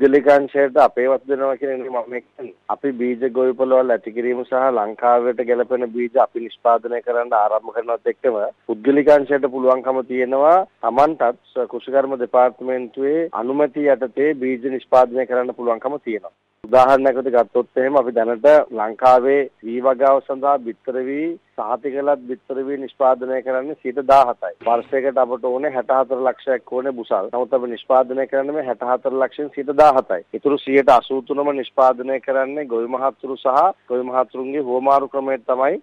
පුද්ගලිකාංශයට අපේවත් දෙනවා කියන එක මම කියන්නේ. අපි බීජ ගොවිපළවල් ඇති කිරීම සහ ලංකාවට ගැලපෙන බීජ අපි නිෂ්පාදනය කරන්න ආරම්භ කරනවත් එක්කම පුද්ගලිකාංශයට පුළුවන්කම තියෙනවා Tamanටත් කෘෂිකර්ම දෙපාර්තමේන්තුවේ අනුමැතිය යටතේ බීජ නිෂ්පාදනය කරන්න පුළුවන්කම තියෙනවා. උදාහරණයකට ගත්තොත් එහෙම අපි දැනට ලංකාවේ වී වගාව සඳහා බිත්තර වී සහතිකලත් බිත්තර වී නිෂ්පාදනය කරන්නේ 17යි. වර්ෂයකට අපට ඕනේ 64 ලක්ෂයක් ඕනේ බුසල්. නමුත් අපි නිෂ්පාදනය කරන්නේ මේ 64 ලක්ෂයෙන් 17යි. ඊටු 183ම නිෂ්පාදනය කරන්නේ ගොවි මහත්තුරු සහ ගොවි මහත්තුරුන්ගේ හුවමාරු ක්‍රමයෙන් තමයි